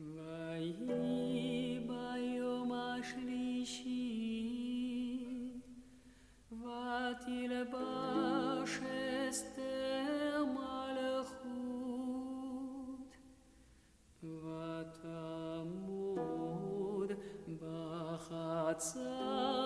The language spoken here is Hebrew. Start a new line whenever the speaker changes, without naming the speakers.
ויהי ביום השלישי, ותלבש אסתר מלכות, ותעמוד בחצר